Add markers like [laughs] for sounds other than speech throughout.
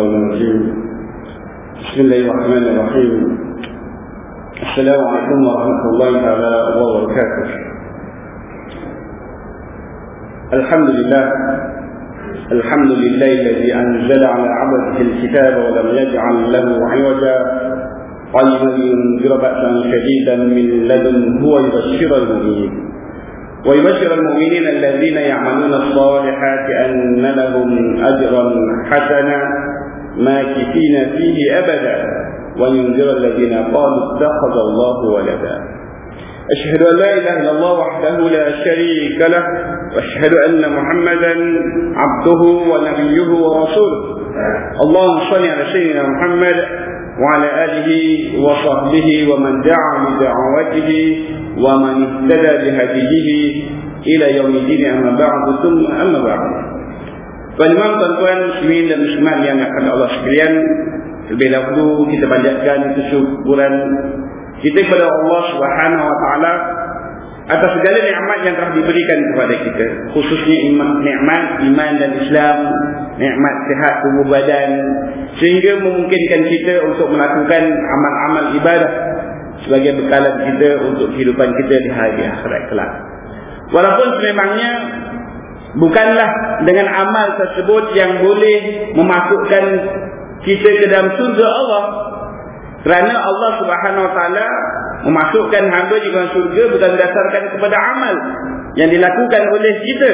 الشيطان الرجيم بسم الله الرحمن الرحيم. السلام عليكم ورحمة الله تعالى وبركاته. الحمد لله الحمد لله الذي أنزل على عبده الكتاب ولم يجعل له عوجا. قيما لينذر بأسا شديدا من لدن هو يبشر المؤمنين. ويبشر المؤمنين الذين يعملون الصالحات أن لهم أجرا حسنا. ماكثين فيه أبدا وينذر الذين قالوا اتخذ الله ولدا. أشهد أن لا إله إلا الله وحده لا شريك له وأشهد أن محمدا عبده ونبيه ورسوله. اللهم صل على سيدنا محمد وعلى آله وصحبه ومن دعا بدعوته ومن اهتدى بهديه إلى يوم الدين أما بعد ثم أما بعد. Tuan-tuan, tuan-tuan, muslimin dan muslimat yang akan Allah sekalian Lebih dahulu kita panjatkan kesyukuran kita kepada Allah Subhanahu Wa Taala atas segala nikmat yang telah diberikan kepada kita khususnya iman, nikmat iman dan Islam nikmat sihat tubuh badan sehingga memungkinkan kita untuk melakukan amal-amal ibadah sebagai bekalan kita untuk kehidupan kita di hari akhirat kelak. Walaupun sememangnya bukanlah dengan amal tersebut yang boleh memasukkan kita ke dalam surga Allah. Kerana Allah Subhanahu Wa Taala memasukkan hamba di dalam surga bukan berdasarkan kepada amal yang dilakukan oleh kita.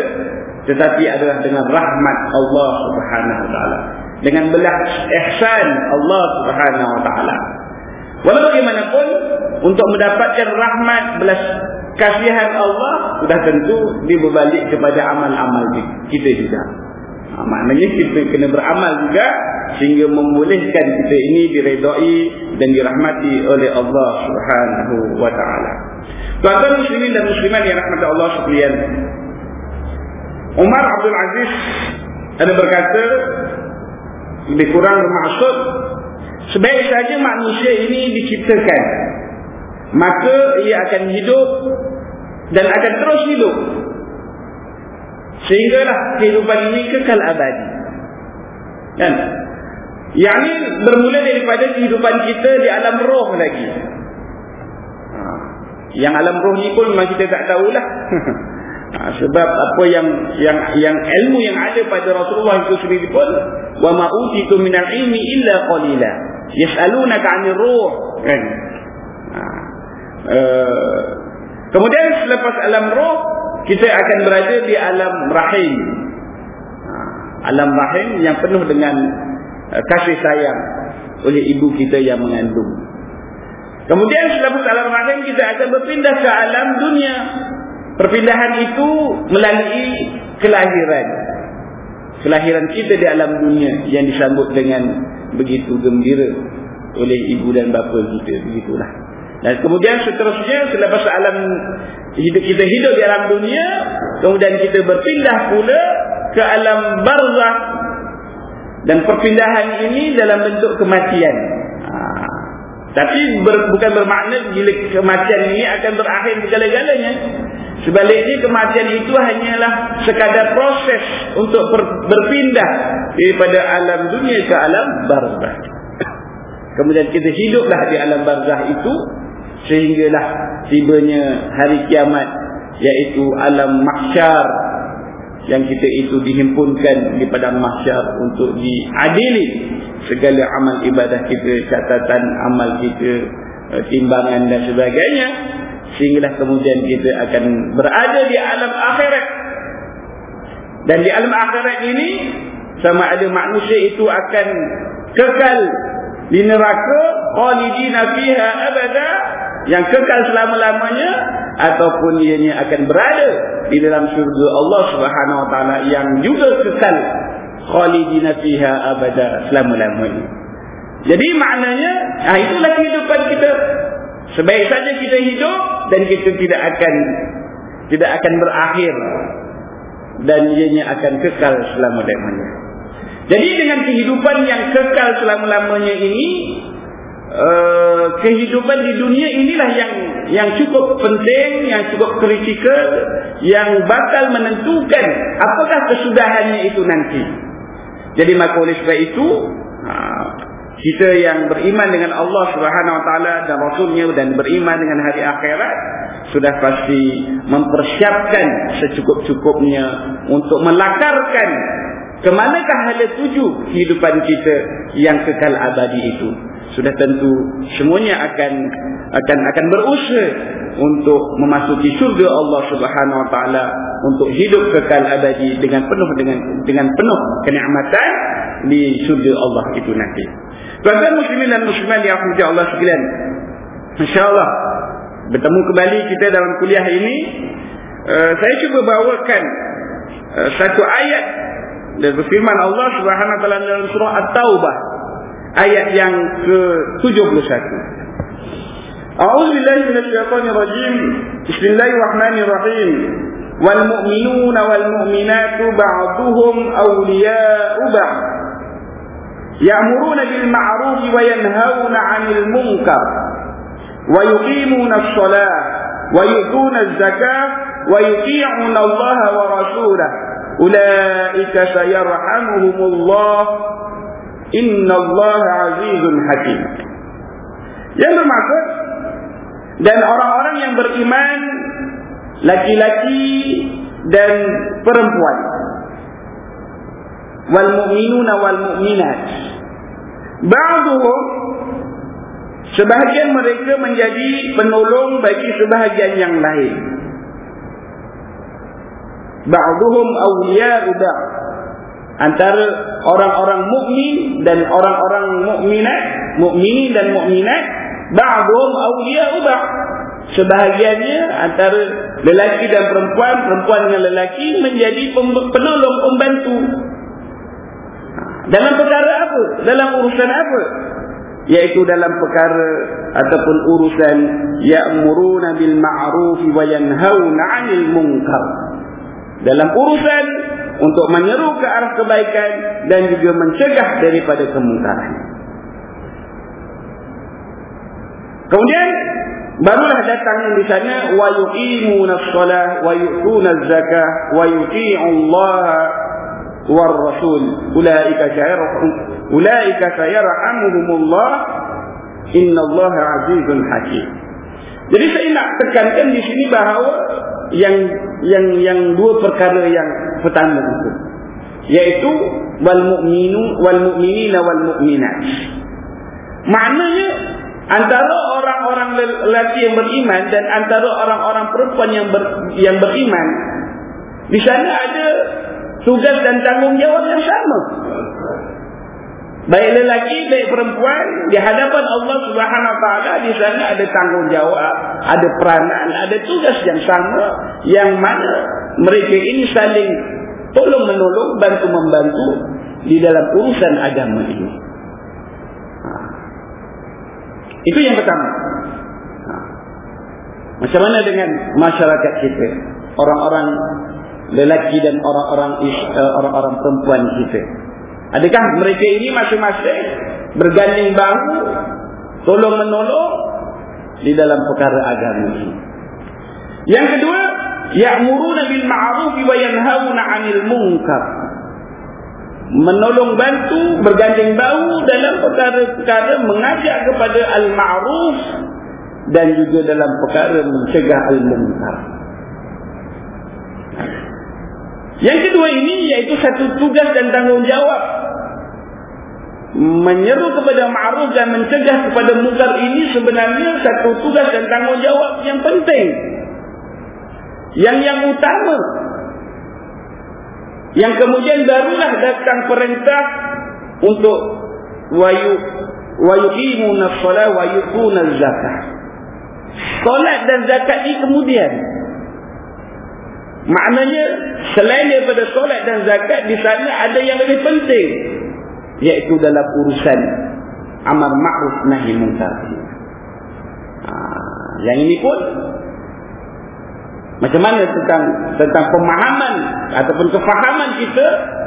Tetapi adalah dengan rahmat Allah Subhanahu Wa Taala. Dengan belas ihsan Allah Subhanahu Wa Taala. Walau bagaimanapun untuk mendapatkan rahmat belas kasihan Allah sudah tentu dibalik kepada amal-amal kita juga Ha, maknanya kita kena beramal juga sehingga membolehkan kita ini diredai dan dirahmati oleh Allah Subhanahu wa taala. Tuan-tuan muslimin dan muslimat yang rahmat Allah sekalian. Umar Abdul Aziz ada berkata lebih kurang bermaksud sebaik saja manusia ini diciptakan maka ia akan hidup dan akan terus hidup Sehinggalah kehidupan ini kekal abadi. Kan? Yang ini bermula daripada kehidupan kita di alam roh lagi. Ha. Yang alam roh ni pun memang kita tak tahulah. [laughs] Ha, sebab apa yang yang yang ilmu yang ada pada Rasulullah itu sendiri pun wa ma utitu minal ilmi illa qalila. Yas'alunaka 'anil ruh. Kan? Ha. Uh, kemudian selepas alam roh kita akan berada di alam rahim. Ha, alam rahim yang penuh dengan uh, kasih sayang oleh ibu kita yang mengandung. Kemudian selepas alam rahim kita akan berpindah ke alam dunia. Perpindahan itu melalui kelahiran. Kelahiran kita di alam dunia yang disambut dengan begitu gembira oleh ibu dan bapa kita. Begitulah. Dan kemudian seterusnya selepas alam hidup kita hidup di alam dunia, kemudian kita berpindah pula ke alam barzah dan perpindahan ini dalam bentuk kematian. Ha. Tapi ber, bukan bermakna bila kematian ini akan berakhir segala-galanya. Sebaliknya kematian itu hanyalah sekadar proses untuk ber, berpindah daripada alam dunia ke alam barzah. [coughs] Kemudian kita hiduplah di alam barzah itu sehinggalah tibanya hari kiamat iaitu alam mahsyar yang kita itu dihimpunkan di padang mahsyar untuk diadili segala amal ibadah kita catatan amal kita eh, timbangan dan sebagainya. Sehinggalah kemudian kita akan berada di alam akhirat. Dan di alam akhirat ini sama ada manusia itu akan kekal di neraka khalidina fiha abada yang kekal selama-lamanya ataupun ianya akan berada di dalam syurga Allah Subhanahu wa taala yang juga kekal khalidina fiha abada selama-lamanya. Jadi maknanya ah itulah kehidupan kita. Sebaik saja kita hidup dan kita tidak akan tidak akan berakhir dan ianya akan kekal selama-lamanya. Jadi dengan kehidupan yang kekal selama-lamanya ini uh, kehidupan di dunia inilah yang yang cukup penting, yang cukup kritikal, yang bakal menentukan apakah kesudahannya itu nanti. Jadi maka oleh sebab itu ha, kita yang beriman dengan Allah Subhanahu Wa Taala dan Rasulnya dan beriman dengan hari akhirat sudah pasti mempersiapkan secukup-cukupnya untuk melakarkan ke manakah hala tuju kehidupan kita yang kekal abadi itu sudah tentu semuanya akan akan akan berusaha untuk memasuki syurga Allah Subhanahu wa taala untuk hidup kekal abadi dengan penuh dengan dengan penuh kenikmatan di syurga Allah itu nanti. Tuan-tuan muslimin dan muslimat yang dirahmati Allah sekalian. Insya-Allah bertemu kembali kita dalam kuliah ini uh, saya cuba bawakan uh, satu ayat dari firman Allah Subhanahu wa taala dalam surah At-Taubah ayat yang ke-71. A'udzu billahi minasyaitonir rajim. Bismillahirrahmanirrahim. Wal mu'minuna wal mu'minatu ba'duhum awliya'u ba'd. Ya'muruna bil ma'ruf wa yanhauna 'anil munkar wa yuqimuna as-shalah wa yu'tuna az-zakah wa yuti'una Allah wa rasulahu. Ulaika sayarhamuhumullah Inna Allah azizun hakim. Yang bermaksud dan orang-orang yang beriman laki-laki dan perempuan. Wal mu'minuna wal mu'minat. Ba'duhum sebahagian mereka menjadi penolong bagi sebahagian yang lain. Ba'duhum awliya'u ba'd antara orang-orang mukmin dan orang-orang mukminat, mukminin dan mukminat, ba'dhum awliya'u ba'd. Sebahagiannya antara lelaki dan perempuan, perempuan dengan lelaki menjadi penolong pembantu. Dalam perkara apa? Dalam urusan apa? Yaitu dalam perkara ataupun urusan ya'muruna bil ma'ruf wa yanhauna 'anil munkar. Dalam urusan untuk menyeru ke arah kebaikan dan juga mencegah daripada kemungkaran. Kemudian barulah datang di sana wa yuqimuna shalah wa yu'tuna zakah wa yuti'u Allah war rasul ulaika sayarhum ulaika sayarhamuhumullah innallaha azizun hakim. Jadi saya nak tekankan di sini bahawa yang yang yang dua perkara yang pertama itu yaitu wal mu'minu wal mu'minina wal mu'minat. Maknanya antara orang-orang lelaki yang beriman dan antara orang-orang perempuan yang ber, yang beriman di sana ada tugas dan tanggungjawab yang sama baik lelaki baik perempuan di hadapan Allah Subhanahu wa taala di sana ada tanggungjawab ada peranan ada tugas yang sama yang mana mereka ini saling tolong menolong bantu membantu di dalam urusan agama ini ha. itu yang pertama ha. macam mana dengan masyarakat kita orang-orang lelaki dan orang-orang eh, orang-orang perempuan kita Adakah mereka ini masing-masing berganding bahu tolong menolong di dalam perkara agama ini? Yang kedua, ya'muruna bil ma'ruf wa yanhauna 'anil munkar. Menolong bantu berganding bahu dalam perkara-perkara mengajak kepada al-ma'ruf dan juga dalam perkara mencegah al-munkar. Yang kedua ini yaitu satu tugas dan tanggungjawab menyeru kepada ma'ruf dan mencegah kepada munkar ini sebenarnya satu tugas dan tanggungjawab yang penting. Yang yang utama. Yang kemudian barulah datang perintah untuk wayu wayuqimuna shalah wa yuquna zakat. Solat dan zakat ini kemudian Maknanya selain daripada solat dan zakat di sana ada yang lebih penting iaitu dalam urusan amar ma'ruf nahi munkar. Ha, yang ini pun macam mana tentang tentang pemahaman ataupun kefahaman kita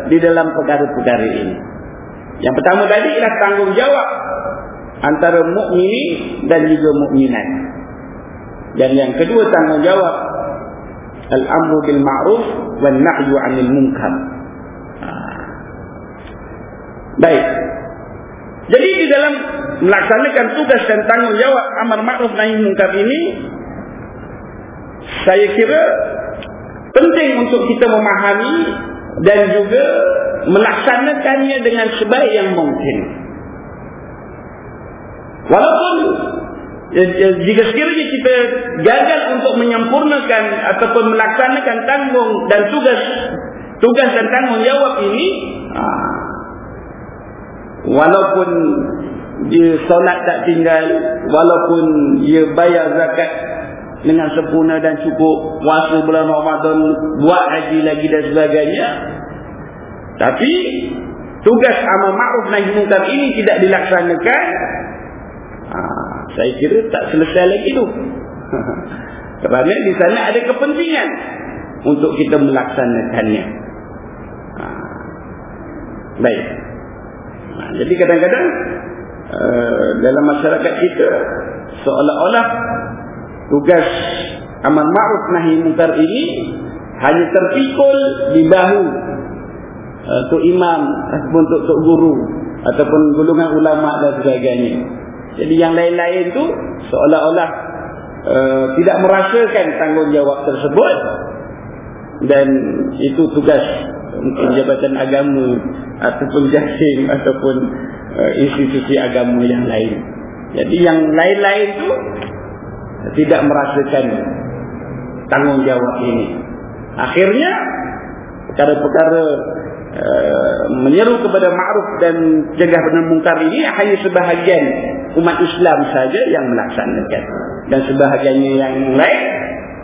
di dalam perkara-perkara ini. Yang pertama tadi ialah tanggungjawab antara mukmini dan juga mukminat. Dan yang kedua tanggungjawab al-amru bil ma'ruf wan nahyu 'anil munkar. Baik. Jadi di dalam melaksanakan tugas dan tanggungjawab amar ma'ruf nahi munkar ini saya kira penting untuk kita memahami dan juga melaksanakannya dengan sebaik yang mungkin. Walaupun ya, ya, jika sekiranya kita gagal untuk menyempurnakan ataupun melaksanakan tanggung dan tugas tugas dan tanggungjawab ini, ah, walaupun dia solat tak tinggal, walaupun dia bayar zakat dengan sempurna dan cukup puasa bulan Ramadan buat haji lagi dan sebagainya tapi tugas amal ma'ruf nahi munkar ini tidak dilaksanakan ha, saya kira tak selesai lagi tu. [laughs] Kerana di sana ada kepentingan untuk kita melaksanakannya. Ha, baik ha, jadi kadang-kadang uh, dalam masyarakat kita seolah-olah tugas amal ma'ruf nahi munkar ini hanya terpikul di bahu uh, tok imam ataupun tok tok guru ataupun golongan ulama dan sebagainya. Jadi yang lain-lain tu seolah-olah uh, tidak merasakan tanggungjawab tersebut dan itu tugas jabatan agama ataupun jasim ataupun uh, institusi agama yang lain. Jadi yang lain-lain tu tidak merasakan tanggungjawab ini. Akhirnya perkara-perkara uh, menyeru kepada ma'ruf dan benar mungkar ini hanya sebahagian umat Islam saja yang melaksanakan dan sebahagiannya yang lain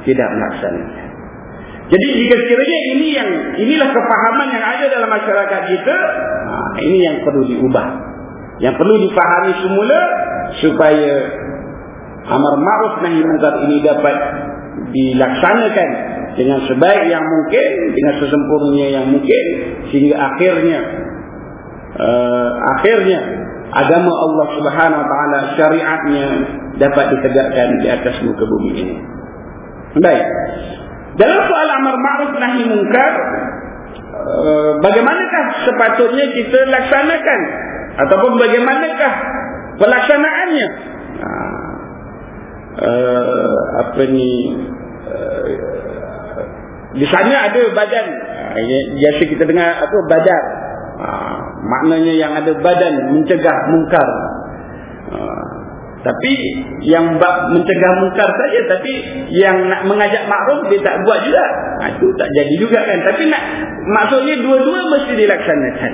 tidak melaksanakan. Jadi jika sekiranya ini yang inilah kefahaman yang ada dalam masyarakat kita, nah, ini yang perlu diubah. Yang perlu dipahami semula supaya amar ma'ruf nahi munkar ini dapat dilaksanakan dengan sebaik yang mungkin dengan sesempurnanya yang mungkin sehingga akhirnya uh, akhirnya agama Allah Subhanahu wa taala syariatnya dapat ditegakkan di atas muka bumi ini. Baik. Dalam soal amar ma'ruf nahi munkar uh, bagaimanakah sepatutnya kita laksanakan? Ataupun bagaimanakah pelaksanaannya? Uh, apa ni uh, di sana ada badan. Uh, biasa kita dengar apa badan uh, maknanya yang ada badan mencegah mungkar tapi yang mencegah mungkar saja tapi yang nak mengajak makruf dia tak buat juga. Ha, itu tak jadi juga kan. Tapi nak maksudnya dua-dua mesti dilaksanakan.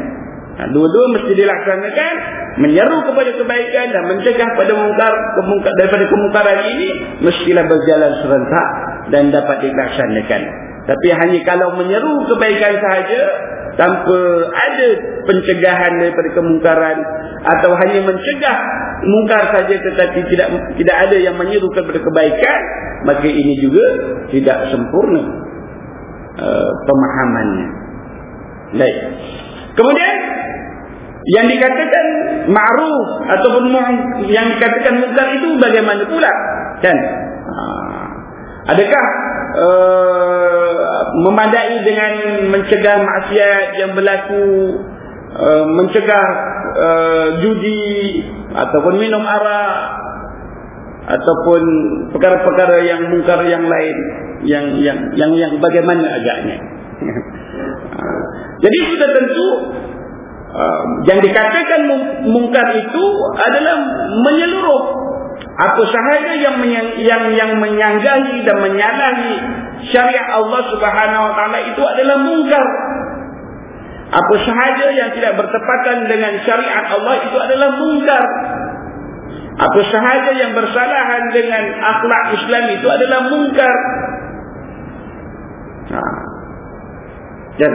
Ha, dua-dua mesti dilaksanakan menyeru kepada kebaikan dan mencegah pada mungkar, kemungkar daripada kemungkaran ini mestilah berjalan serentak dan dapat dilaksanakan. Tapi hanya kalau menyeru kebaikan sahaja tanpa ada pencegahan daripada kemungkaran atau hanya mencegah mungkar saja tetapi tidak tidak ada yang menyeru kepada kebaikan maka ini juga tidak sempurna uh, pemahamannya. Baik. Kemudian yang dikatakan ma'ruf ataupun yang dikatakan munkar itu bagaimana pula? Kan? Adakah uh, memadai dengan mencegah maksiat yang berlaku uh, mencegah uh, judi ataupun minum arak ataupun perkara-perkara yang mungkar yang lain yang yang yang yang bagaimana agaknya? [laughs] Jadi sudah tentu uh, yang dikatakan mungkar itu adalah menyeluruh apa sahaja yang menyang, yang yang menyanggahi dan menyalahi syariat Allah Subhanahu wa taala itu adalah mungkar. Apa sahaja yang tidak bertepatan dengan syariat Allah itu adalah mungkar. Apa sahaja yang bersalahan dengan akhlak Islam itu adalah mungkar. Nah. dan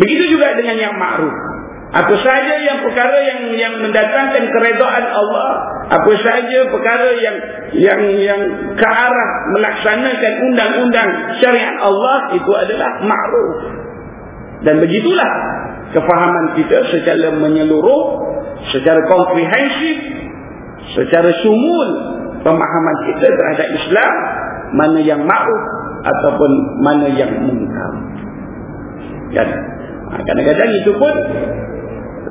begitu juga dengan yang ma'ruf apa saja yang perkara yang yang mendatangkan keredaan Allah, apa saja perkara yang yang yang ke arah melaksanakan undang-undang syariat Allah itu adalah ma'ruf. Dan begitulah kefahaman kita secara menyeluruh, secara komprehensif, secara sumul pemahaman kita terhadap Islam mana yang ma'ruf ataupun mana yang mungkar. Ha, kadang-kadang itu pun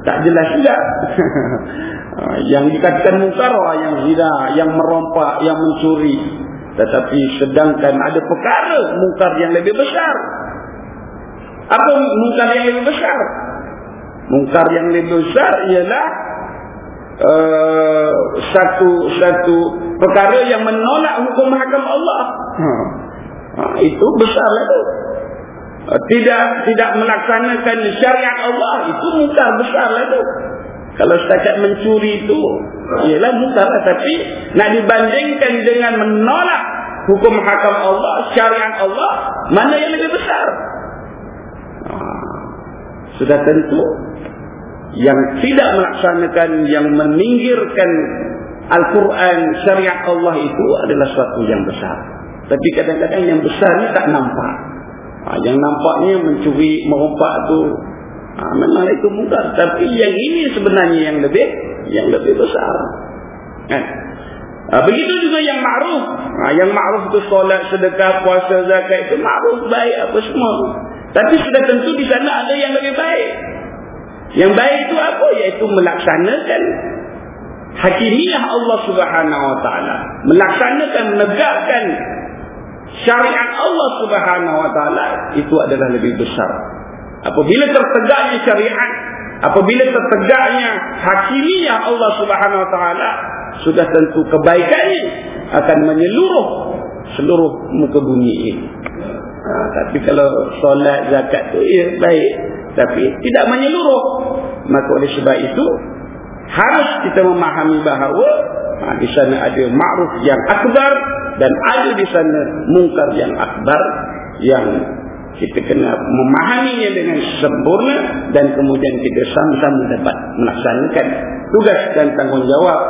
tak jelas juga. [laughs] Yang dikatakan mungkar yang zina yang merompak yang mencuri. Tetapi sedangkan ada perkara mungkar yang lebih besar. Apa mungkar yang lebih besar? Mungkar yang lebih besar ialah uh, satu satu perkara yang menolak hukum hakam Allah. Ha. [laughs] Ha, itu besarlah itu uh, tidak tidak melaksanakan syariat Allah. Itu mungkar besarlah itu kalau setakat mencuri itu ialah mungkar tapi nak dibandingkan dengan menolak hukum hakam Allah syariat Allah mana yang lebih besar? Ha. sudah tentu yang tidak melaksanakan yang meminggirkan Al-Quran syariat Allah itu adalah suatu yang besar. Tapi kadang-kadang yang besar ni tak nampak ha, yang nampaknya mencuri merompak tu ha, memang itu mudah. Tapi yang ini sebenarnya yang lebih yang lebih besar. Kan ha, begitu juga yang ma'ruf. Ha, yang ma'ruf itu solat, sedekah, puasa, zakat itu ma'ruf baik apa semua. Tapi sudah tentu di sana ada yang lebih baik. Yang baik itu apa? Iaitu melaksanakan hakimiyah Allah subhanahu wa ta'ala. Melaksanakan, menegakkan syariat Allah subhanahu wa ta'ala. Itu adalah lebih besar. Apabila tertegaknya syariat, apabila tertegaknya hakimiyah Allah subhanahu wa ta'ala, sudah tentu kebaikannya akan menyeluruh seluruh muka bumi ini. Ha, tapi kalau solat zakat tu ya baik tapi tidak menyeluruh maka oleh sebab itu harus kita memahami bahawa ha, di sana ada ma'ruf yang akbar dan ada di sana mungkar yang akbar yang kita kena memahaminya dengan sempurna dan kemudian kita sama-sama dapat melaksanakan tugas dan tanggungjawab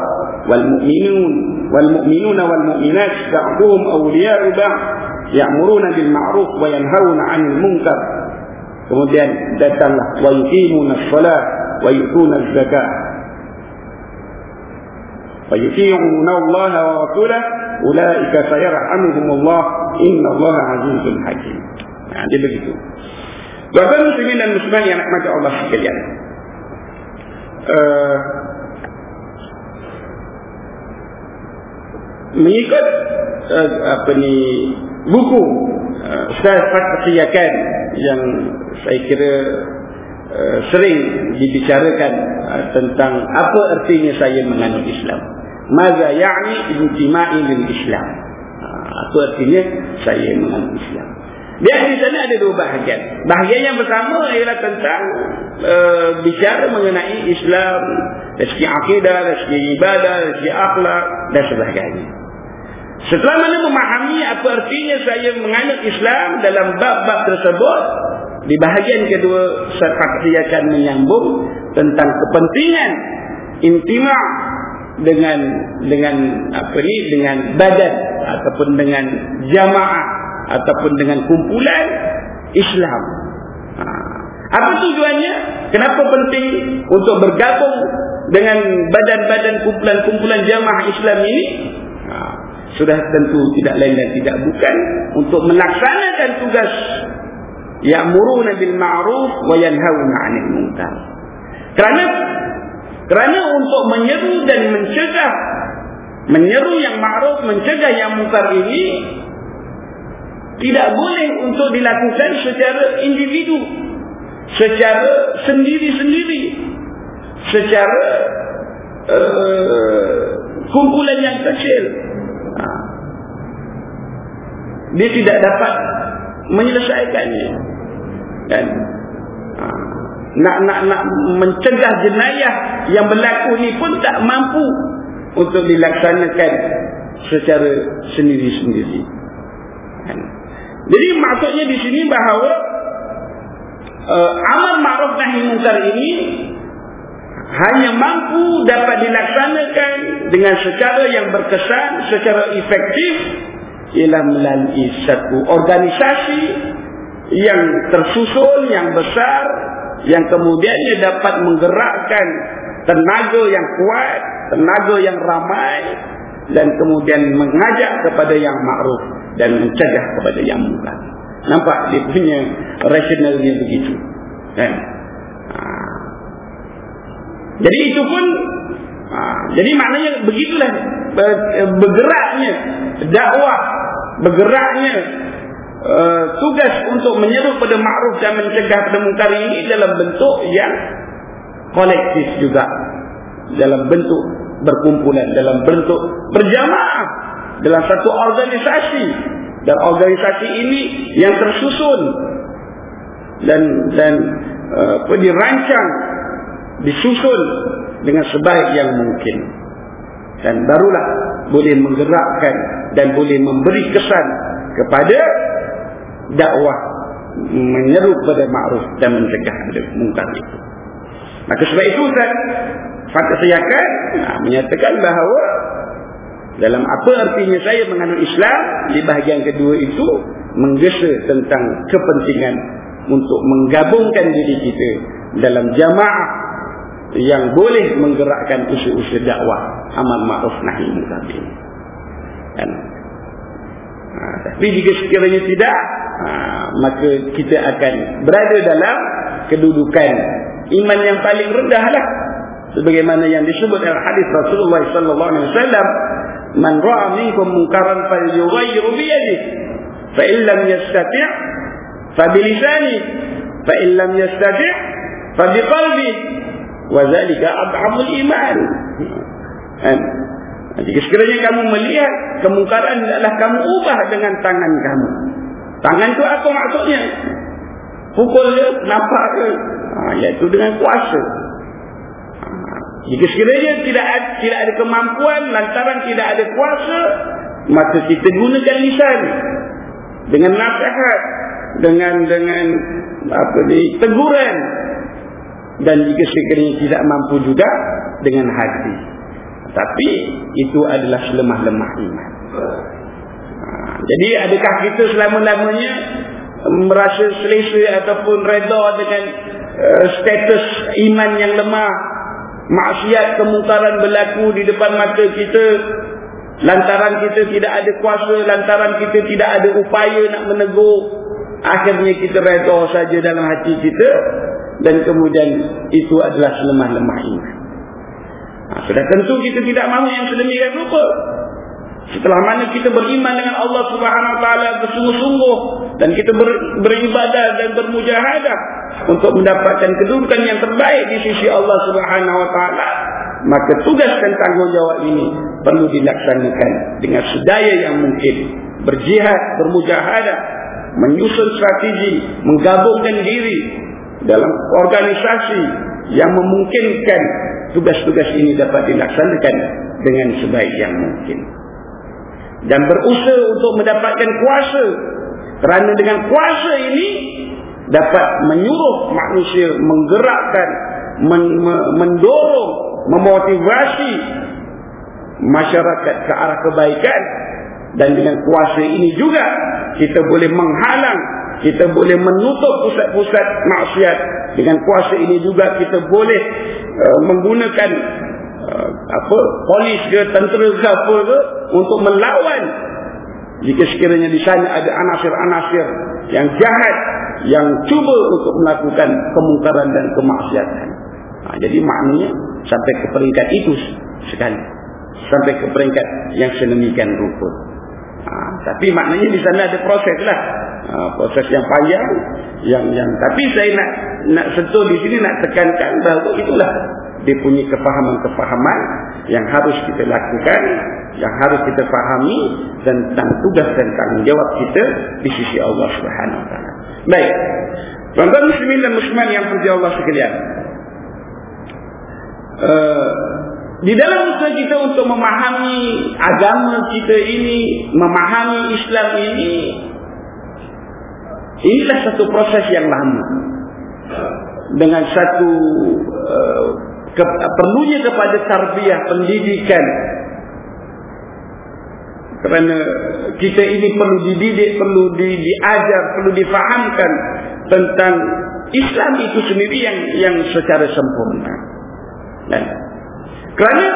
wal mu'minun wal mu'minuna wal mu'minat ba'duhum awliya'u ba'd ya'muruna bil ma'ruf wa yanhauna 'anil munkar Kemudian datanglah wa yuqimuna shalah wa yu'tuna zakah. Wa yuti'una Allah wa rasulahu ulaika sayarhamuhumullah innallaha azizun hakim. Nah, dia begitu. Bapak muslimin dan muslimat yang rahmat Allah sekalian. Uh, mengikut uh, apa ni buku uh, Ustaz Fathiyakan yang saya kira uh, sering dibicarakan uh, tentang apa artinya saya menganut Islam. Maza ya'ni intima'i lil Islam. Uh, apa artinya saya menganut Islam. Di sana ada dua bahagian. Bahagian yang pertama ialah tentang uh, bicara mengenai Islam, dari segi akidah, dari segi ibadah, dari segi akhlak dan sebagainya. Setelah mana memahami apa artinya saya menganut Islam dalam bab-bab tersebut, di bahagian kedua saya akan menyambung tentang kepentingan intima dengan dengan apa ni dengan badan ataupun dengan jamaah ataupun dengan kumpulan Islam. Ha. Apa tujuannya? Kenapa penting untuk bergabung dengan badan-badan kumpulan-kumpulan jamaah Islam ini? Ha. Sudah tentu tidak lain dan tidak bukan untuk melaksanakan tugas ya'muruna bil ma'ruf wa yanhauna 'anil munkar. Kerana kerana untuk menyeru dan mencegah menyeru yang ma'ruf, mencegah yang munkar ini tidak boleh untuk dilakukan secara individu, secara sendiri-sendiri, secara uh, kumpulan yang kecil. Ha. Dia tidak dapat menyelesaikannya. Kan? Ha. nak nak nak mencegah jenayah yang berlaku ni pun tak mampu untuk dilaksanakan secara sendiri-sendiri. Kan? Jadi maksudnya di sini bahawa uh, amal ma'ruf nahi munkar ini hanya mampu dapat dilaksanakan dengan secara yang berkesan, secara efektif ialah melalui satu organisasi yang tersusun, yang besar, yang kemudiannya dapat menggerakkan tenaga yang kuat, tenaga yang ramai, dan kemudian mengajak kepada yang ma'ruf dan mencegah kepada yang munkar. Nampak dia punya rasionalnya begitu. Kan? Ha. Jadi itu pun ha, jadi maknanya begitulah bergeraknya dakwah bergeraknya uh, tugas untuk menyeru pada ma'ruf dan mencegah pada mungkar ini dalam bentuk yang kolektif juga. Dalam bentuk berkumpulan dalam bentuk berjamaah dalam satu organisasi. Dan organisasi ini yang tersusun dan dan uh, dirancang disusun dengan sebaik yang mungkin dan barulah boleh menggerakkan dan boleh memberi kesan kepada dakwah menyeru kepada ma'ruf dan mencegah mungkar itu. Maka sebab itu Ustaz Fatah Sayakan nah, menyatakan bahawa dalam apa artinya saya menganut Islam di bahagian kedua itu menggesa tentang kepentingan untuk menggabungkan diri kita dalam jamaah yang boleh menggerakkan usaha-usaha dakwah amal ma'ruf nahi munkar ini. Kan? Ha, tapi jika sekiranya tidak, ha, maka kita akan berada dalam kedudukan iman yang paling rendah lah. Sebagaimana yang disebut dalam hadis Rasulullah sallallahu alaihi wasallam, "Man ra'a minkum munkaran falyughayyir bi yadihi, fa in lam yastati' fa bi lisanihi, fa in lam yastati' fa bi qalbihi, wa dhalika adhamul iman." Kan? Jika sekiranya kamu melihat kemungkaran adalah kamu ubah dengan tangan kamu. Tangan itu apa maksudnya? Pukul dia, nampak ke? Ha, iaitu dengan kuasa. Ha, jika sekiranya tidak ada, tidak ada kemampuan, lantaran tidak ada kuasa, maka kita gunakan lisan. Dengan nasihat. Dengan dengan apa ni, teguran. Dan jika sekiranya tidak mampu juga, dengan hati. Tapi itu adalah selemah-lemah iman. Ha, jadi adakah kita selama-lamanya merasa selesa ataupun reda dengan uh, status iman yang lemah? Maksiat kemungkaran berlaku di depan mata kita lantaran kita tidak ada kuasa, lantaran kita tidak ada upaya nak menegur. Akhirnya kita reda saja dalam hati kita dan kemudian itu adalah selemah-lemah iman. Ha, sudah tentu kita tidak mahu yang sedemikian rupa. Setelah mana kita beriman dengan Allah Subhanahu Wa Taala bersungguh-sungguh dan kita ber, beribadah dan bermujahadah untuk mendapatkan kedudukan yang terbaik di sisi Allah Subhanahu Wa Taala, maka tugas dan tanggungjawab ini perlu dilaksanakan dengan sedaya yang mungkin. Berjihad, bermujahadah, menyusun strategi, menggabungkan diri dalam organisasi yang memungkinkan tugas-tugas ini dapat dilaksanakan dengan sebaik yang mungkin. Dan berusaha untuk mendapatkan kuasa. Kerana dengan kuasa ini dapat menyuruh manusia menggerakkan, men mendorong, memotivasi masyarakat ke arah kebaikan. Dan dengan kuasa ini juga kita boleh menghalang, kita boleh menutup pusat-pusat maksiat. Dengan kuasa ini juga kita boleh Uh, menggunakan uh, apa polis ke tentera ke apa ke untuk melawan jika sekiranya di sana ada anasir-anasir yang jahat yang cuba untuk melakukan kemungkaran dan kemaksiatan. Ha, jadi maknanya sampai ke peringkat itu sekali. Sampai ke peringkat yang sedemikian rupa. Ha, tapi maknanya di sana ada proses lah. Ha, proses yang panjang yang yang tapi saya nak nak sentuh di sini nak tekankan bahawa itulah dia punya kefahaman-kefahaman yang harus kita lakukan yang harus kita fahami tentang tugas dan tanggungjawab kita di sisi Allah Subhanahu taala. Baik. Tuan-tuan muslimin dan muslimat yang puji Allah sekalian. Uh, di dalam usaha kita untuk memahami agama kita ini, memahami Islam ini, Inilah satu proses yang lama. Dengan satu uh, ke, perlunya kepada tarbiyah pendidikan. Kerana kita ini perlu dididik, perlu di, diajar, perlu difahamkan tentang Islam itu sendiri yang yang secara sempurna. Dan kerana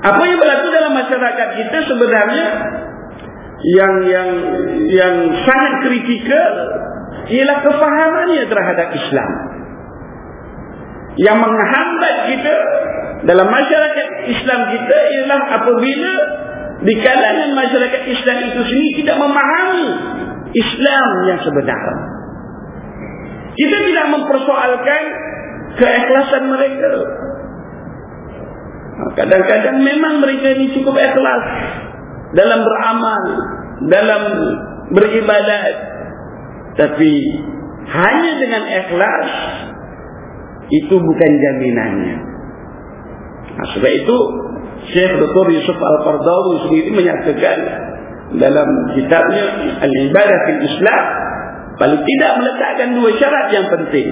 apa yang berlaku dalam masyarakat kita sebenarnya yang yang yang sangat kritikal ialah kefahamannya terhadap Islam. yang menghambat kita dalam masyarakat Islam kita ialah apabila di kalangan masyarakat Islam itu sendiri tidak memahami Islam yang sebenar. Kita tidak mempersoalkan keikhlasan mereka. Kadang-kadang memang mereka ini cukup ikhlas dalam beramal, dalam beribadat. Tapi hanya dengan ikhlas itu bukan jaminannya. Nah, sebab itu Syekh Dr. Yusuf Al-Qardawi sendiri menyatakan dalam kitabnya Al-Ibadah Islam paling tidak meletakkan dua syarat yang penting.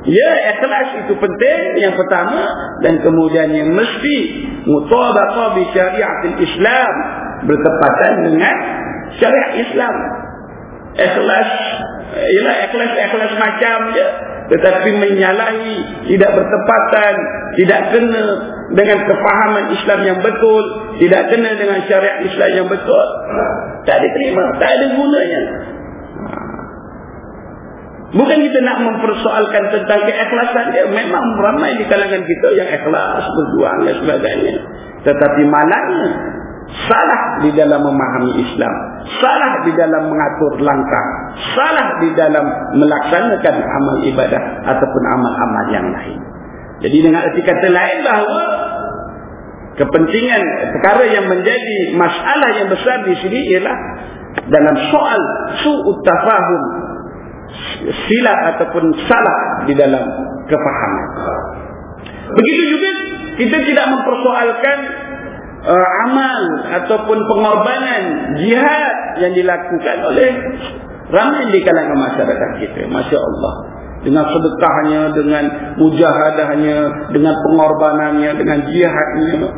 Ya, ikhlas itu penting yang pertama. Dan kemudian yang mesti mutabaqah bi syariatil Islam bertepatan dengan syariat Islam. Ikhlas ialah ikhlas-ikhlas macam je. Tetapi menyalahi tidak bertepatan tidak kena dengan kefahaman Islam yang betul tidak kena dengan syariat Islam yang betul. Tak diterima tak ada gunanya bukan kita nak mempersoalkan tentang keikhlasan dia. Memang ramai di kalangan kita yang ikhlas berjuang dan sebagainya. Tetapi malangnya salah di dalam memahami Islam. Salah di dalam mengatur langkah. Salah di dalam melaksanakan amal ibadah ataupun amal-amal yang lain. Jadi dengan arti kata lain bahawa kepentingan perkara yang menjadi masalah yang besar di sini ialah dalam soal su'ut tafahum silap ataupun salah di dalam kefahaman. Begitu juga kita tidak mempersoalkan uh, amal ataupun pengorbanan jihad yang dilakukan oleh ramai di kalangan masyarakat kita. Masya Allah dengan sedekahnya dengan mujahadahnya dengan pengorbanannya dengan jihadnya.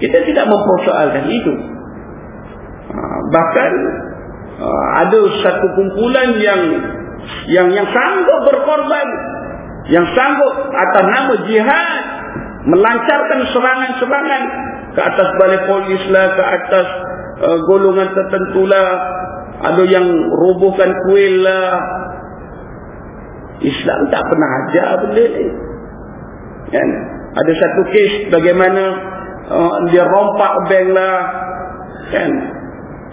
Kita tidak mempersoalkan itu. Uh, bahkan uh, ada satu kumpulan yang yang yang sanggup berkorban yang sanggup atas nama jihad melancarkan serangan-serangan ke atas balai polis lah, ke atas uh, golongan tertentu lah, ada yang robohkan kuil lah. Islam tak pernah ajar benda ni. Kan? Ada satu kes bagaimana uh, dia rompak bank lah. Kan?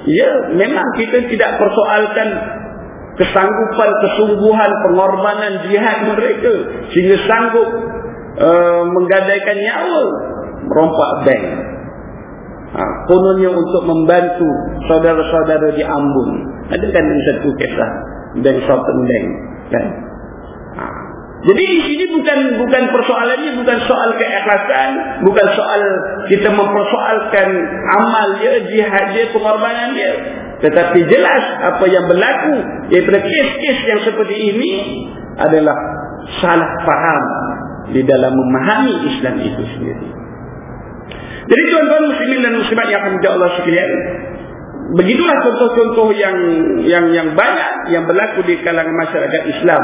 Ya, memang kita tidak persoalkan kesanggupan, kesungguhan, pengorbanan jihad mereka. Sehingga sanggup uh, menggadaikan nyawa merompak bank. Ha, kononnya untuk membantu saudara-saudara di Ambon. Ada kan satu kisah bank Sultan Bank. Kan? Ha. Jadi di sini bukan bukan persoalannya bukan soal keikhlasan, bukan soal kita mempersoalkan amal dia, jihad dia, pengorbanan dia. Tetapi jelas apa yang berlaku daripada kes-kes yang seperti ini adalah salah faham di dalam memahami Islam itu sendiri. Jadi tuan-tuan muslimin dan muslimat yang akan Allah sekalian, begitulah contoh-contoh yang yang yang banyak yang berlaku di kalangan masyarakat Islam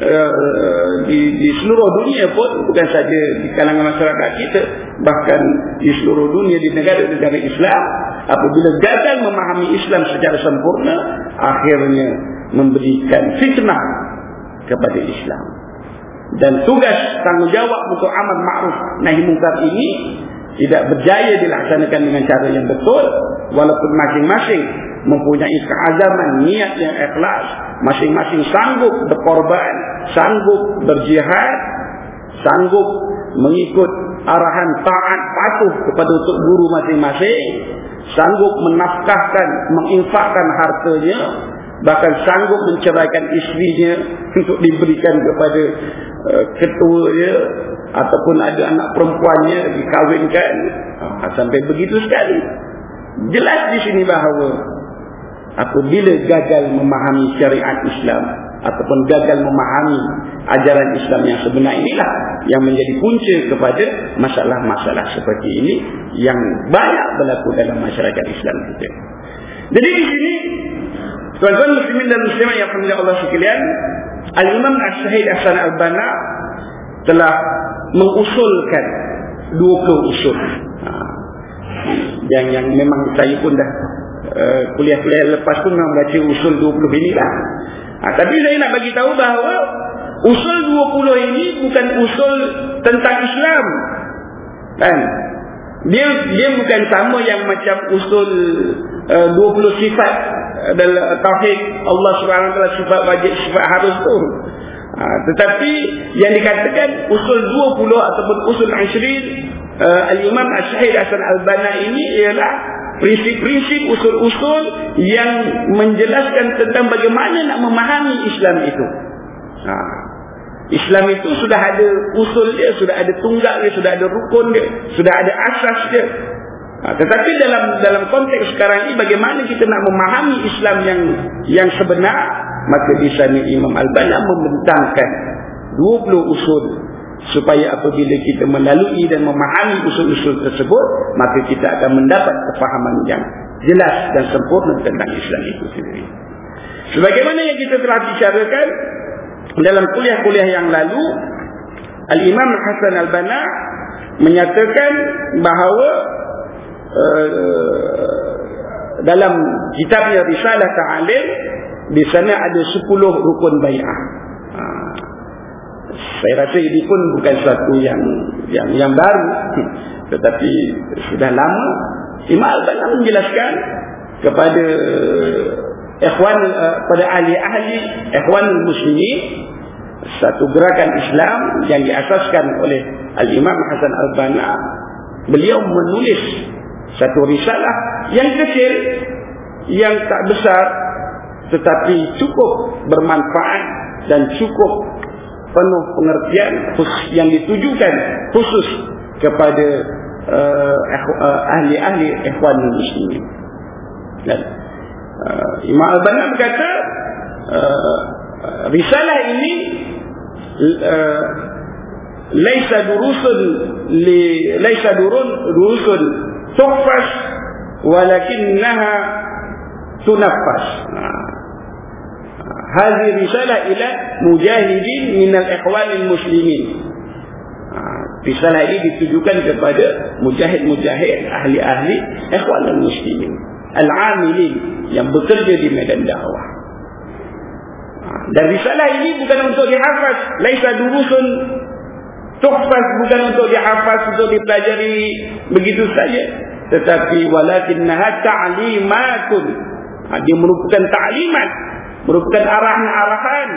uh, di di seluruh dunia pun bukan saja di kalangan masyarakat kita, bahkan di seluruh dunia di negara-negara Islam apabila gagal memahami Islam secara sempurna, akhirnya memberikan fitnah kepada Islam. Dan tugas tanggungjawab untuk amal ma'ruf nahi mungkar ini tidak berjaya dilaksanakan dengan cara yang betul walaupun masing-masing mempunyai keazaman niat yang ikhlas masing-masing sanggup berkorban sanggup berjihad sanggup mengikut arahan taat patuh kepada untuk guru masing-masing sanggup menafkahkan menginfakkan hartanya bahkan sanggup menceraikan istrinya untuk diberikan kepada uh, ketuanya ataupun ada anak perempuannya dikawinkan ha, sampai begitu sekali. Jelas di sini bahawa apabila gagal memahami syariat Islam ataupun gagal memahami ajaran Islam yang sebenar inilah yang menjadi punca kepada masalah-masalah seperti ini yang banyak berlaku dalam masyarakat Islam kita. Jadi di sini tuan-tuan muslimin dan muslimat yang dimuliakan Allah sekalian, Al-Imam As-Sahih Hasan Al-Banna telah mengusulkan 20 usul. Ha. Yang yang memang saya pun dah uh, kuliah-kuliah lepas pun memang baca usul 20 inilah. Ha, tapi saya nak bagi tahu bahawa usul 20 ini bukan usul tentang Islam. Kan? Dia dia bukan sama yang macam usul uh, 20 sifat adalah tauhid Allah Subhanahu taala sifat wajib sifat harus tu. Ha, tetapi yang dikatakan usul 20 ataupun usul 20 uh, Al-Imam Asy-Syahid Hasan Al-Banna ini ialah prinsip-prinsip usul-usul yang menjelaskan tentang bagaimana nak memahami Islam itu. Ha. Islam itu sudah ada usul dia, sudah ada tunggak dia, sudah ada rukun dia, sudah ada asas dia. Ha, tetapi dalam dalam konteks sekarang ini bagaimana kita nak memahami Islam yang yang sebenar, maka di sana Imam Al-Bana membentangkan 20 usul supaya apabila kita melalui dan memahami usul-usul tersebut maka kita akan mendapat kefahaman yang jelas dan sempurna tentang Islam itu sendiri. Sebagaimana yang kita telah bicarakan dalam kuliah-kuliah yang lalu Al-Imam Hasan Al-Banna menyatakan bahawa uh, dalam kitabnya Risalah Ta'alim di sana ada 10 rukun bay'ah saya rasa ini pun bukan sesuatu yang yang yang baru. [laughs] Tetapi sudah lama Imam Al-Bani menjelaskan kepada ikhwan pada ahli-ahli ikhwan muslimin satu gerakan Islam yang diasaskan oleh Al-Imam Hasan Al-Banna beliau menulis satu risalah yang kecil yang tak besar tetapi cukup bermanfaat dan cukup penuh pengertian yang ditujukan khusus kepada uh, uh, ahli-ahli ikhwan muslimin. Dan uh, Imam Al-Bani berkata uh, risalah ini uh, laisa durusun li laisa durun durusun tuhfas walakinnaha tunaffas هذه رسالة إلى مجاهدين من الإخوان المسلمين Risalah ini ditujukan kepada mujahid-mujahid, ahli-ahli ikhwan al-muslimin. Al-amilin yang bekerja di medan dakwah. Dan risalah ini bukan untuk dihafaz. Laisa durusun tuhfaz bukan untuk dihafaz, untuk dipelajari begitu saja. Tetapi walakinnaha ta'limatun. Dia merupakan ta'limat merupakan arahan-arahan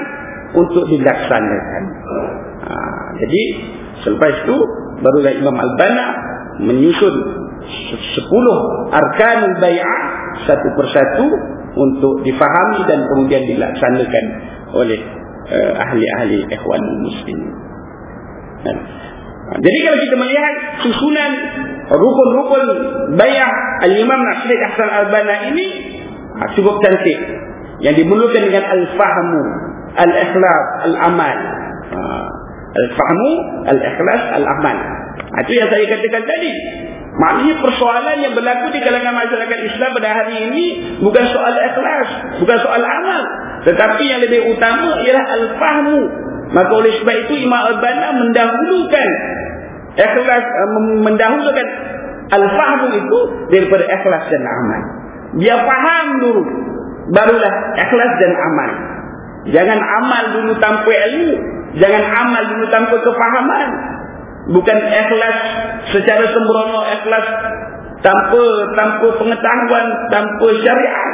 untuk dilaksanakan. Ha, jadi selepas itu barulah Imam Al-Bana menyusun 10 arkan bay'ah satu persatu untuk difahami dan kemudian dilaksanakan oleh uh, ahli-ahli ikhwan muslim. Ha, jadi kalau kita melihat susunan rukun-rukun bay'ah Al-Imam Nasrid Ahsan Al-Bana ini ha, cukup cantik yang dimulakan dengan al-fahmu al-ikhlas al-amal. Ha. al-fahmu al-ikhlas al-amal. Ha, itu yang saya katakan tadi. Maknanya persoalan yang berlaku di kalangan masyarakat Islam pada hari ini bukan soal ikhlas bukan soal amal. Tetapi yang lebih utama ialah al-fahmu. Maka oleh sebab itu Imam Al-Bana mendahulukan ikhlas eh, mendahulukan al-fahmu itu daripada ikhlas dan amal. Dia faham dulu barulah ikhlas dan amal. Jangan amal dulu tanpa ilmu, jangan amal dulu tanpa kefahaman. Bukan ikhlas secara sembrono, ikhlas tanpa tanpa pengetahuan, tanpa syariat.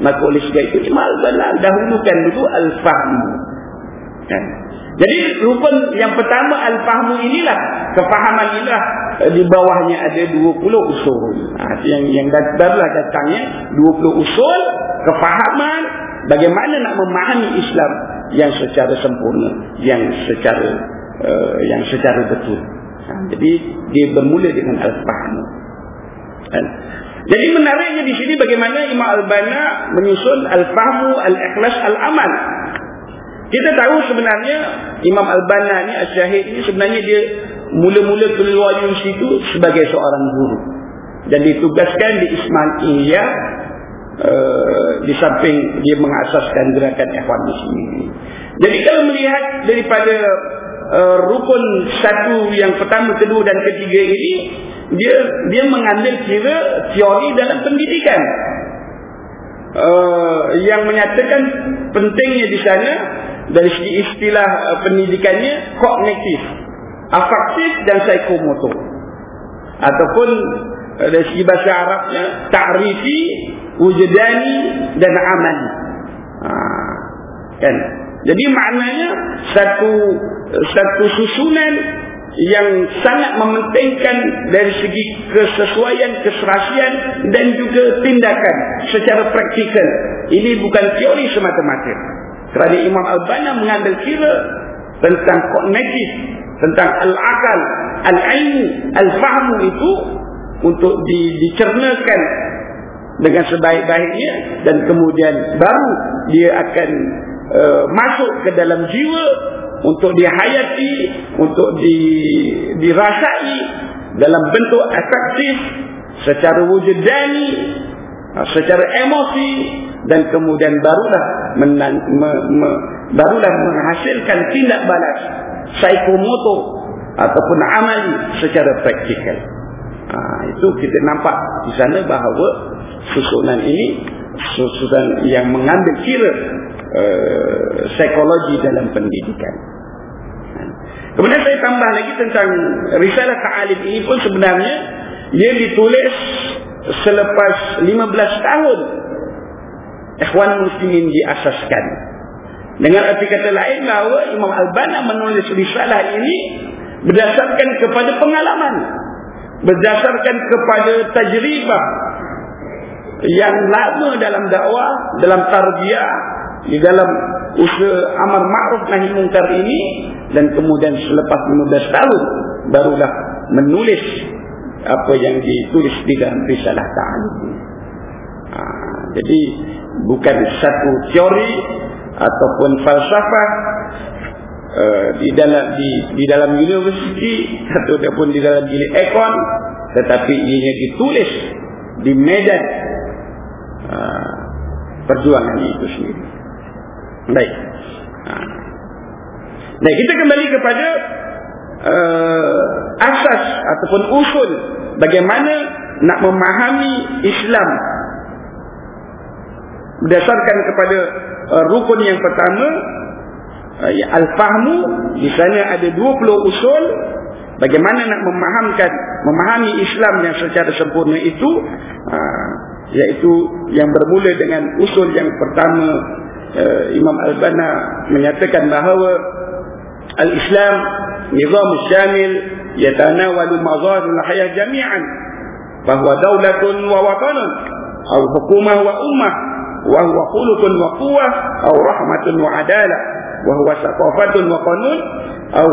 Maka oleh sebab itu imal benar dahulukan dulu al-fahmu. Kan? Jadi rukun yang pertama al-fahmu inilah, kefahaman inilah di bawahnya ada 20 usul. Ha, yang yang barulah datangnya 20 usul kefahaman bagaimana nak memahami Islam yang secara sempurna, yang secara uh, yang secara betul. Ha, jadi dia bermula dengan al-fahm. Kan? Jadi menariknya di sini bagaimana Imam Al-Bana menyusun al-fahmu, al-ikhlas, al-amal. Kita tahu sebenarnya Imam Al-Bana ni, Al-Syahid ni sebenarnya dia mula-mula keluar universiti itu sebagai seorang guru. Dan ditugaskan di Ismailiyah uh, di samping dia mengasaskan gerakan ikhwan muslimin. Jadi kalau melihat daripada uh, rukun satu yang pertama, kedua dan ketiga ini, dia dia mengambil kira teori dalam pendidikan. Uh, yang menyatakan pentingnya di sana dari segi istilah uh, pendidikannya kognitif afaktif dan psikomotor ataupun uh, dari segi bahasa Arabnya ta'rifi wujudani dan amali ha, kan jadi maknanya satu satu susunan yang sangat mementingkan dari segi kesesuaian, keserasian dan juga tindakan secara praktikal. Ini bukan teori semata-mata. Kerana Imam Al-Bana mengambil kira tentang kognitif, tentang al-akal, al-ilmu, al-fahmu itu untuk di, dicernakan dengan sebaik-baiknya dan kemudian baru dia akan uh, masuk ke dalam jiwa untuk dihayati, untuk di, dirasai dalam bentuk efektif secara wujudani, uh, secara emosi dan kemudian barulah menang, me, me, barulah menghasilkan tindak balas psikomotor ataupun amali secara praktikal. Ha, itu kita nampak di sana bahawa susunan ini susunan yang mengambil kira uh, psikologi dalam pendidikan. Kemudian saya tambah lagi tentang risalah ta'alif ini pun sebenarnya dia ditulis selepas 15 tahun ikhwan muslimin diasaskan. Dengan arti kata lain bahawa Imam Al-Bana menulis risalah ini berdasarkan kepada pengalaman. Berdasarkan kepada tajribah yang lama dalam dakwah, dalam tarbiyah, di dalam usaha amar ma'ruf nahi mungkar ini dan kemudian selepas 15 tahun barulah menulis apa yang ditulis di dalam risalah ta'alif. Ha, jadi bukan satu teori ataupun falsafah uh, di dalam di di dalam universiti ataupun di dalam bilik ekon tetapi ianya ditulis di medan uh, perjuangan itu sendiri. Baik. Nah, kita kembali kepada uh, asas ataupun usul bagaimana nak memahami Islam berdasarkan kepada uh, rukun yang pertama uh, al-fahmu di sana ada 20 usul bagaimana nak memahamkan memahami Islam yang secara sempurna itu uh, iaitu yang bermula dengan usul yang pertama uh, Imam Al-Bana menyatakan bahawa al-Islam nizam syamil yatanawalu mazahir al-hayah jami'an bahawa daulatun wa watanun atau hukumah wa ummah wa huwa saqafatun wa qanun aw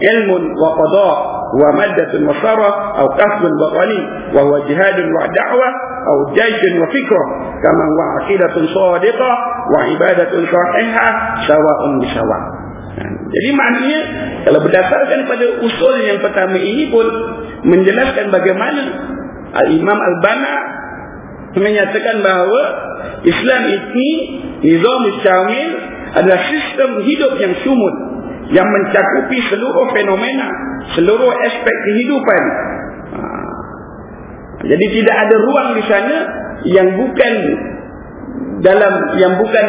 ilmun wa qada wa maddatun wa sara aw kasbun wa qali wa huwa jihadun wa da'wa aw jaydun wa fikra kama wa aqidatun sadiqah wa ibadatun sahihah sawa'un bisawa' Jadi maknanya kalau berdasarkan pada usul yang pertama ini pun menjelaskan bagaimana Al Imam Al Bana menyatakan bahawa Islam ini nizam syamil adalah sistem hidup yang sumut yang mencakupi seluruh fenomena seluruh aspek kehidupan ha. jadi tidak ada ruang di sana yang bukan dalam yang bukan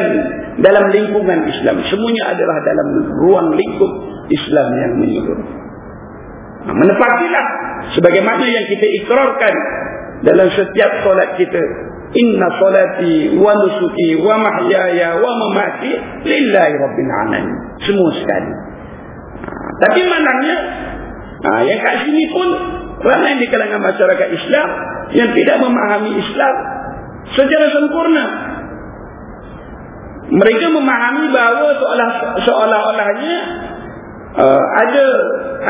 dalam lingkungan Islam semuanya adalah dalam ruang lingkup Islam yang menyeluruh ha. menepatilah sebagaimana yang kita ikrarkan dalam setiap solat kita inna salati wa nusuki wa mahyaya wa mamati lillahi rabbil alamin. Semua sekali. Tapi maknanya ha, yang kat sini pun ramai di kalangan masyarakat Islam yang tidak memahami Islam secara sempurna. Mereka memahami bahawa seolah-olahnya uh, ada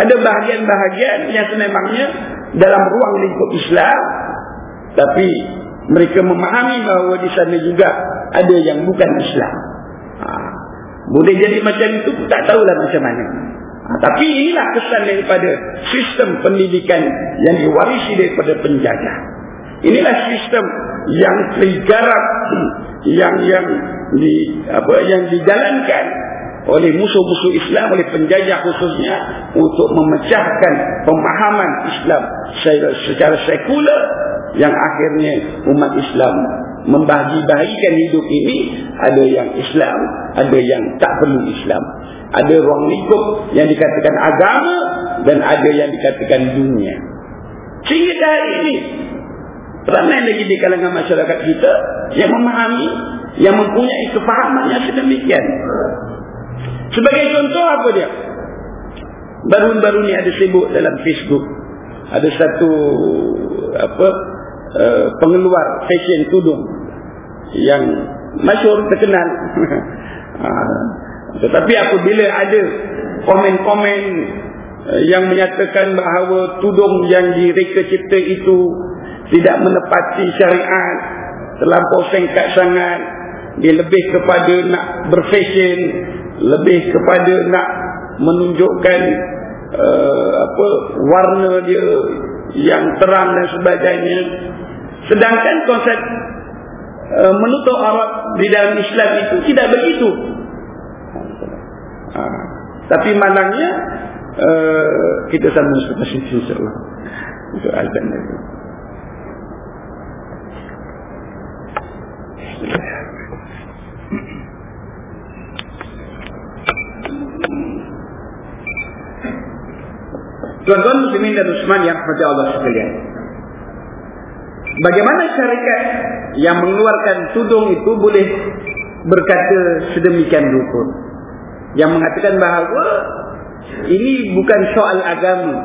ada bahagian-bahagian yang sememangnya dalam ruang lingkup Islam. Tapi mereka memahami bahawa di sana juga ada yang bukan Islam. Ha. Boleh jadi macam itu, tak tahulah macam mana. Ha. Tapi inilah kesan daripada sistem pendidikan yang diwarisi daripada penjajah. Inilah sistem yang tergarap, [clears throat] yang yang di apa yang dijalankan oleh musuh-musuh Islam, oleh penjajah khususnya untuk memecahkan pemahaman Islam secara sekular yang akhirnya umat Islam membahagi-bahagikan hidup ini ada yang Islam ada yang tak perlu Islam. Ada ruang lingkup yang dikatakan agama dan ada yang dikatakan dunia. Sehingga hari ini ramai lagi di kalangan masyarakat kita yang memahami yang mempunyai kefahaman yang sedemikian. Sebagai contoh apa dia? Baru-baru ni ada sibuk dalam Facebook. Ada satu apa uh, pengeluar fashion tudung yang masyhur terkenal. Uh, [laughs] tetapi apabila ada komen-komen uh, yang menyatakan bahawa tudung yang direka cipta itu tidak menepati syariat terlampau singkat sangat dia lebih kepada nak berfashion lebih kepada nak menunjukkan uh, apa warna dia yang terang dan sebagainya sedangkan konsep uh, menutup aurat di dalam Islam itu tidak begitu. Uh, tapi malangnya uh, kita sambung setelah itu insyaAllah. Untuk azan lagi Tuan-tuan muslimin dan muslimat yang rahmati Allah sekalian. Bagaimana syarikat yang mengeluarkan tudung itu boleh berkata sedemikian rupa? Yang mengatakan bahawa ini bukan soal agama.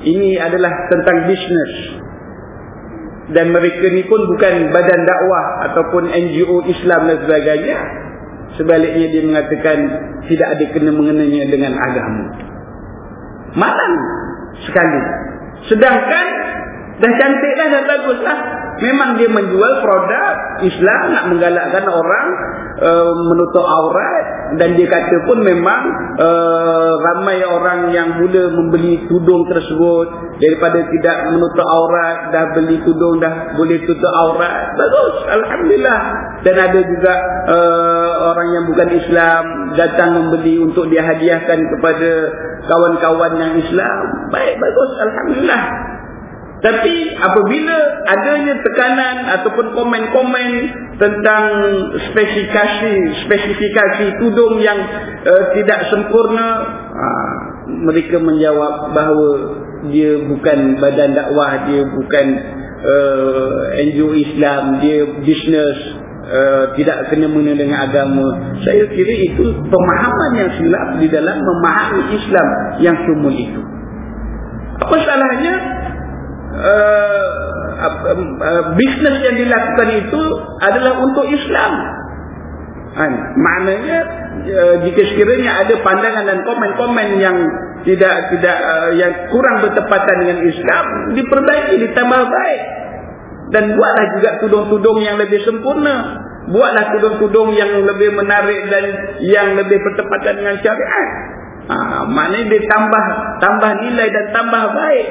Ini adalah tentang bisnes. Dan mereka ni pun bukan badan dakwah ataupun NGO Islam dan sebagainya. Sebaliknya dia mengatakan tidak ada kena mengenanya dengan agama. Malang sekali. Sedangkan dah cantik dah dah bagus lah. Memang dia menjual produk Islam nak menggalakkan orang uh, menutup aurat. Dan dia kata pun memang uh, ramai orang yang mula membeli tudung tersebut. Daripada tidak menutup aurat dah beli tudung dah boleh tutup aurat. Bagus alhamdulillah. Dan ada juga uh, orang yang bukan Islam datang membeli untuk dia hadiahkan kepada kawan-kawan yang Islam. Baik bagus alhamdulillah tapi apabila adanya tekanan ataupun komen-komen tentang spesifikasi spesifikasi tudung yang uh, tidak sempurna, uh, mereka menjawab bahawa dia bukan badan dakwah, dia bukan uh, NGO Islam, dia bisnes uh, tidak kena mengena dengan agama. Saya kira itu pemahaman yang silap di dalam memahami Islam yang sumul itu. Apa salahnya uh, uh, bisnes yang dilakukan itu adalah untuk Islam. Kan? Maknanya uh, jika sekiranya ada pandangan dan komen-komen yang tidak tidak yang kurang bertepatan dengan Islam diperbaiki ditambah baik dan buatlah juga tudung-tudung yang lebih sempurna buatlah tudung-tudung yang lebih menarik dan yang lebih bertepatan dengan syariat ha, maknanya dia tambah tambah nilai dan tambah baik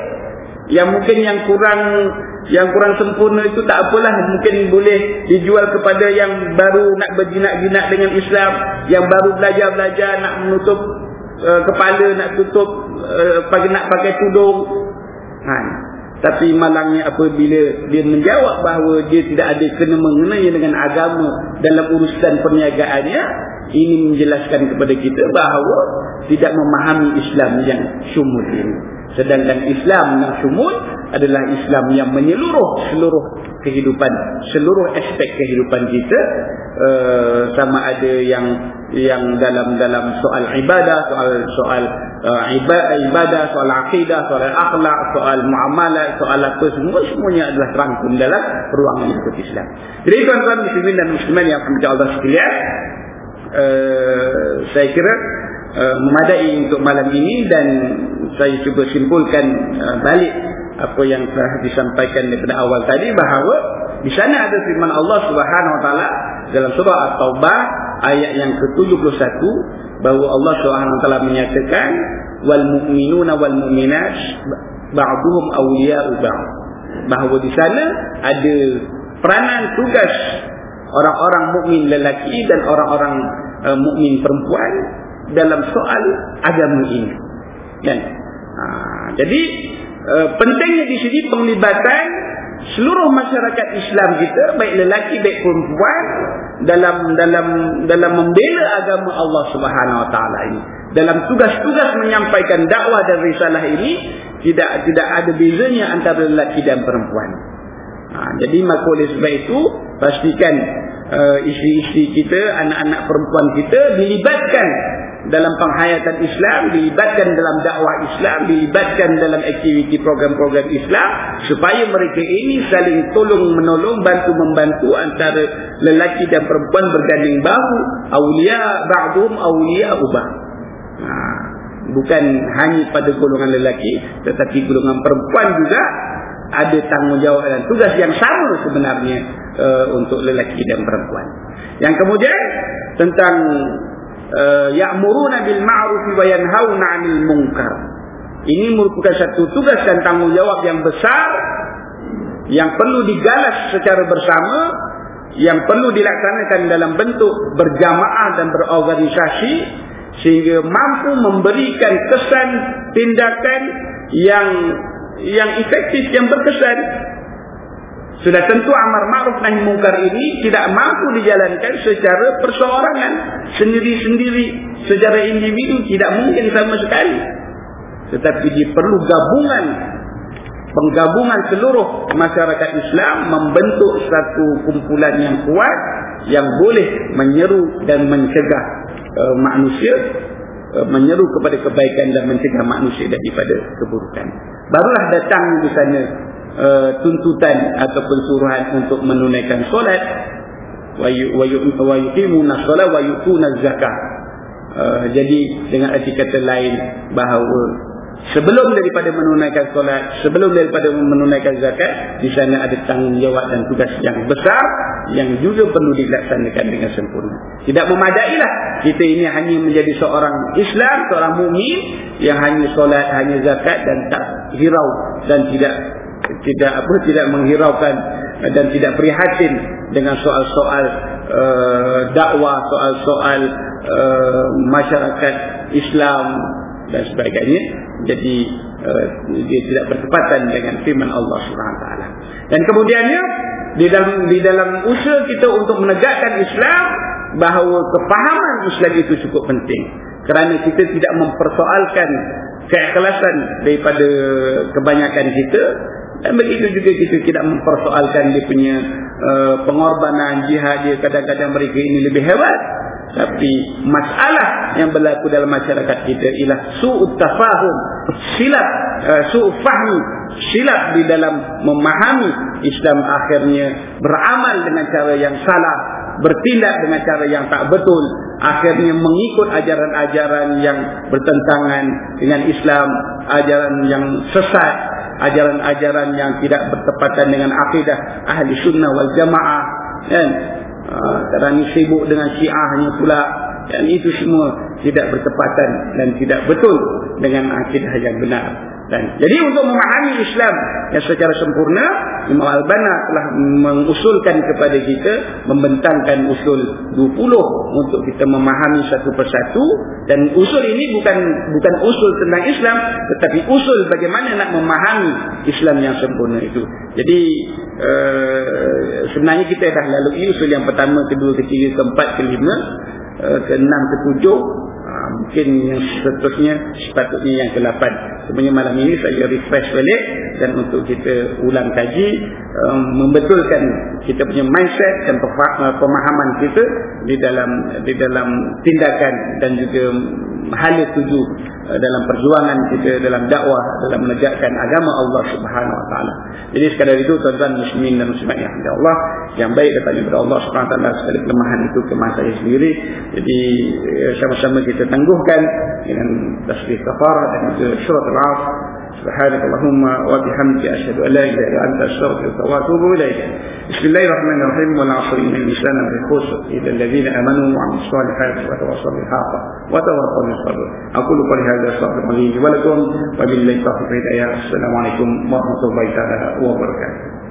yang mungkin yang kurang yang kurang sempurna itu tak apalah. Mungkin boleh dijual kepada yang baru nak berjinak-jinak dengan Islam yang baru belajar-belajar nak menutup uh, kepala nak tutup uh, pagi nak pakai tudung. Ha. tapi malangnya apabila dia menjawab bahawa dia tidak ada kena mengenai dengan agama dalam urusan perniagaannya ini menjelaskan kepada kita bahawa tidak memahami Islam yang syumul ini Sedangkan Islam yang sumul adalah Islam yang menyeluruh seluruh kehidupan, seluruh aspek kehidupan kita. Uh, sama ada yang yang dalam dalam soal ibadah, soal soal uh, ibadah, soal akidah, soal akhlak, soal muamalah, soal apa semua semuanya adalah terangkum dalam ruang lingkup Islam. Jadi tuan-tuan muslimin dan muslimat yang akan Allah sekalian, uh, saya kira uh, memadai untuk malam ini dan saya cuba simpulkan uh, balik apa yang telah disampaikan daripada awal tadi bahawa di sana ada firman Allah Subhanahu wa dalam surah At-Taubah ayat yang ke-71 bahawa Allah Subhanahu wa menyatakan wal mu'minuna wal mu'minat ba'dhum awliya'u ba'd. Bahawa di sana ada peranan tugas orang-orang mukmin lelaki dan orang-orang uh, mukmin perempuan dalam soal agama ini. Kan? Ha, jadi uh, pentingnya di sini penglibatan seluruh masyarakat Islam kita baik lelaki baik perempuan dalam dalam dalam membela agama Allah Subhanahu Wa Taala ini dalam tugas-tugas menyampaikan dakwah dan risalah ini tidak tidak ada bezanya antara lelaki dan perempuan. Ha, jadi maka oleh sebab itu pastikan uh, isteri-isteri kita, anak-anak perempuan kita dilibatkan dalam penghayatan Islam, dilibatkan dalam dakwah Islam, dilibatkan dalam aktiviti program-program Islam supaya mereka ini saling tolong menolong, bantu membantu antara lelaki dan perempuan berganding bahu, awliya ba'dhum awliya ubah. Ha, bukan hanya pada golongan lelaki tetapi golongan perempuan juga ada tanggungjawab dan tugas yang sama sebenarnya uh, untuk lelaki dan perempuan. Yang kemudian tentang uh, ya'muruna bil ma'ruf wa yanhauna 'anil munkar. Ini merupakan satu tugas dan tanggungjawab yang besar yang perlu digalas secara bersama yang perlu dilaksanakan dalam bentuk berjamaah dan berorganisasi sehingga mampu memberikan kesan tindakan yang yang efektif yang berkesan sudah tentu amar ma'ruf nahi mungkar ini tidak mampu dijalankan secara perseorangan. Sendiri-sendiri secara individu tidak mungkin sama sekali. Tetapi diperlu gabungan. Penggabungan seluruh masyarakat Islam membentuk satu kumpulan yang kuat yang boleh menyeru dan mencegah uh, manusia uh, menyeru kepada kebaikan dan mencegah manusia daripada keburukan. Barulah datang di sana uh, tuntutan ataupun suruhan untuk menunaikan solat. Wa yuqimuna solat wa yu'tuna zakat. Uh, jadi dengan arti kata lain bahawa sebelum daripada menunaikan solat sebelum daripada menunaikan zakat di sana ada tanggungjawab dan tugas yang besar yang juga perlu dilaksanakan dengan sempurna. Tidak memadailah kita ini hanya menjadi seorang Islam seorang mukmin yang hanya solat hanya zakat dan tak hirau dan tidak tidak apa tidak menghiraukan dan tidak prihatin dengan soal-soal uh, dakwah soal-soal uh, masyarakat Islam dan sebagainya. Jadi uh, dia tidak bertepatan dengan firman Allah Subhanahu taala. Dan kemudiannya di dalam di dalam usaha kita untuk menegakkan Islam bahawa kefahaman Islam itu cukup penting. Kerana kita tidak mempersoalkan keikhlasan daripada kebanyakan kita dan begitu juga kita tidak mempersoalkan dia punya uh, pengorbanan jihad dia. Kadang-kadang mereka ini lebih hebat. Tapi masalah yang berlaku dalam masyarakat kita ialah su'ut tafahum silap uh, su'ut fahmi silap di dalam memahami Islam akhirnya beramal dengan cara yang salah bertindak dengan cara yang tak betul akhirnya mengikut ajaran-ajaran yang bertentangan dengan Islam ajaran yang sesat ajaran-ajaran yang tidak bertepatan dengan akidah ahli sunnah wal jamaah kan? Sekarang ni sibuk dengan syiahnya pula. Dan itu semua tidak bertepatan dan tidak betul dengan akidah yang benar dan jadi untuk memahami Islam yang secara sempurna Imam Al-Bana telah mengusulkan kepada kita membentangkan usul 20 untuk kita memahami satu persatu. Dan usul ini bukan bukan usul tentang Islam tetapi usul bagaimana nak memahami Islam yang sempurna itu. Jadi uh, sebenarnya kita dah lalui usul yang pertama kedua ketiga keempat kelima uh, keenam ketujuh uh, mungkin yang seterusnya sepatutnya yang ke-8 sebenarnya malam ini saya refresh balik dan untuk kita ulang kaji um, membetulkan kita punya mindset dan uh, pemahaman kita di dalam di dalam tindakan dan juga hala tuju uh, dalam perjuangan kita dalam dakwah dalam menegakkan agama Allah Subhanahu wa taala. Jadi sekadar itu tuan-tuan muslimin dan muslimat yang dirahmati Allah yang baik daripada Allah Subhanahu wa taala sekali kelemahan itu kemas saya sendiri. Jadi uh, sama-sama kita tangguhkan dengan tasbih kafarah dan juga surat al-'asr سبحانك اللهم وبحمدك أشهد أن لا إله إلا أنت أستغفرك وأتوب إليك. بسم الله الرحمن الرحيم. والعصر إن الإنسان في خسر. إلا الذين آمنوا وعملوا الصالحات وتواصوا بالحق وتواصوا بالصبر أقول قولي هذا أستغفر الله ولكم. وبالله التوفيق. السلام عليكم ورحمة الله تعالى وبركاته.